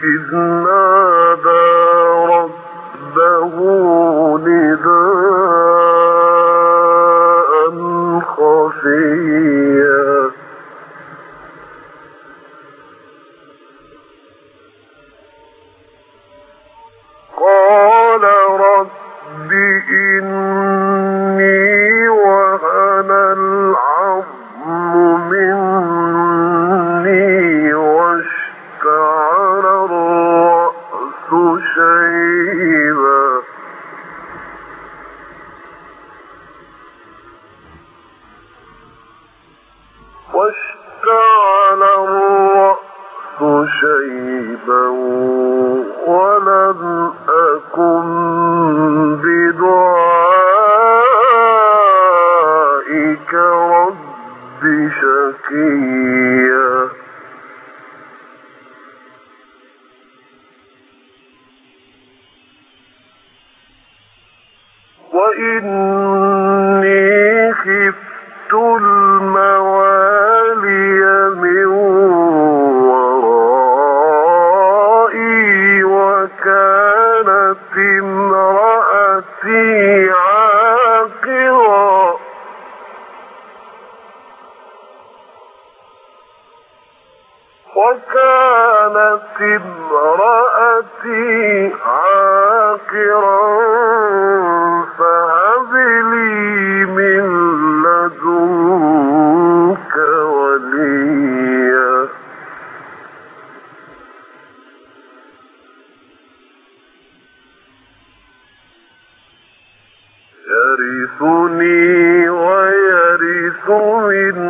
إذ رب شقي كانت امرأتي عاقرا فهب لي من لدنك وليا. يرثني ويرث من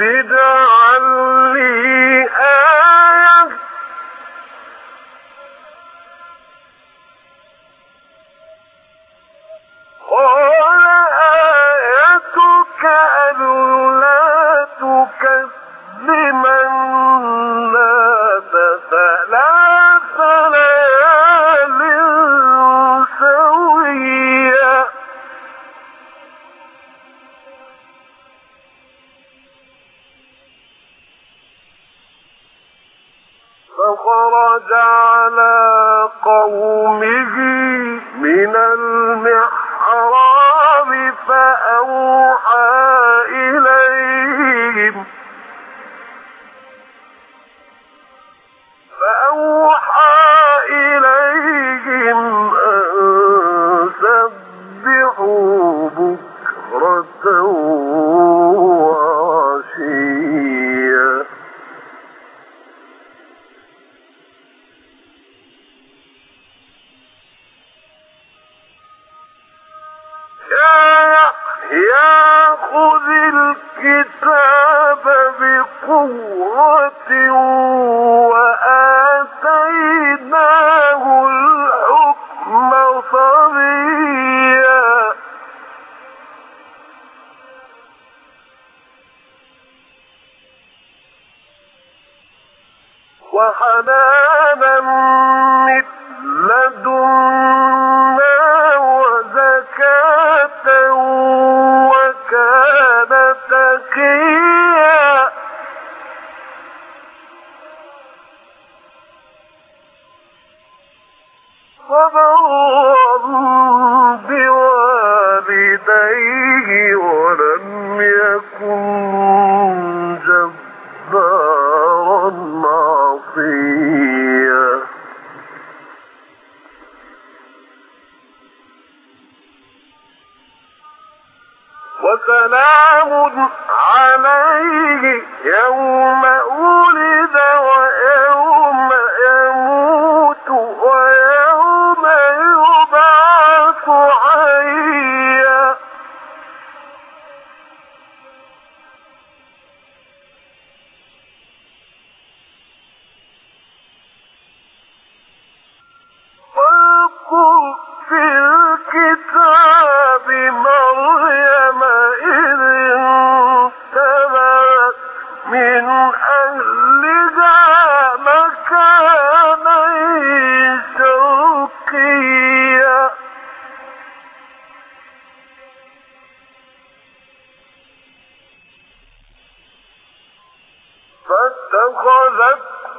did المحراب وحنانا من لدنا وزكاة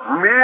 من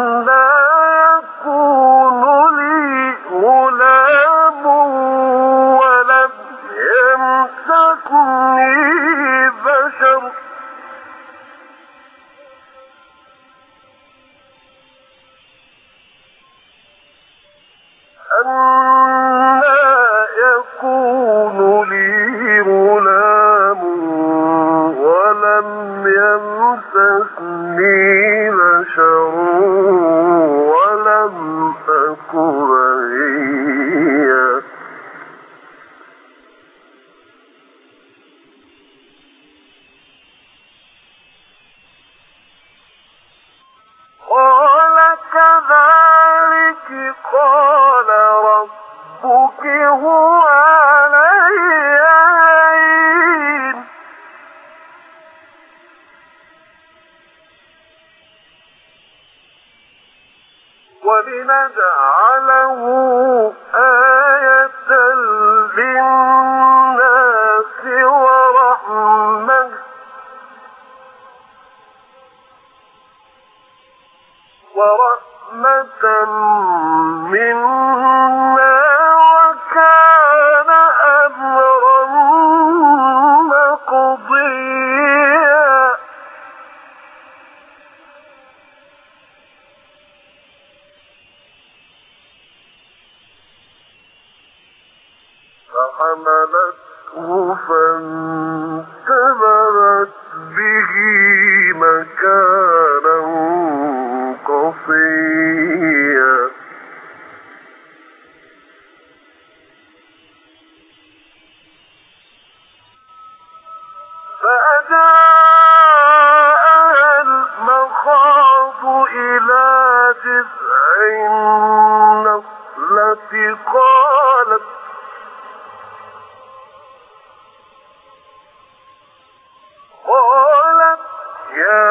يمسسني ولنجعله آية للناس ورحمة. ورحمة من التي قالت قالت يا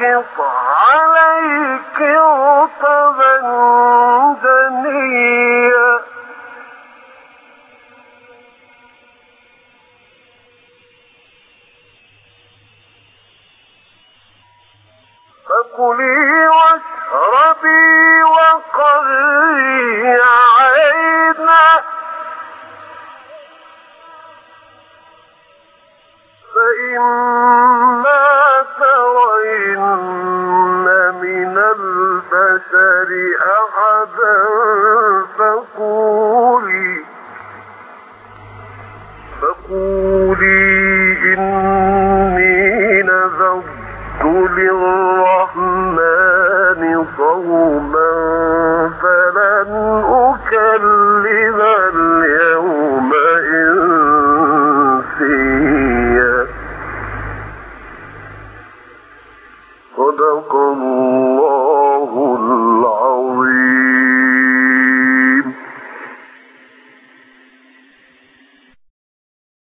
temple بالرحمن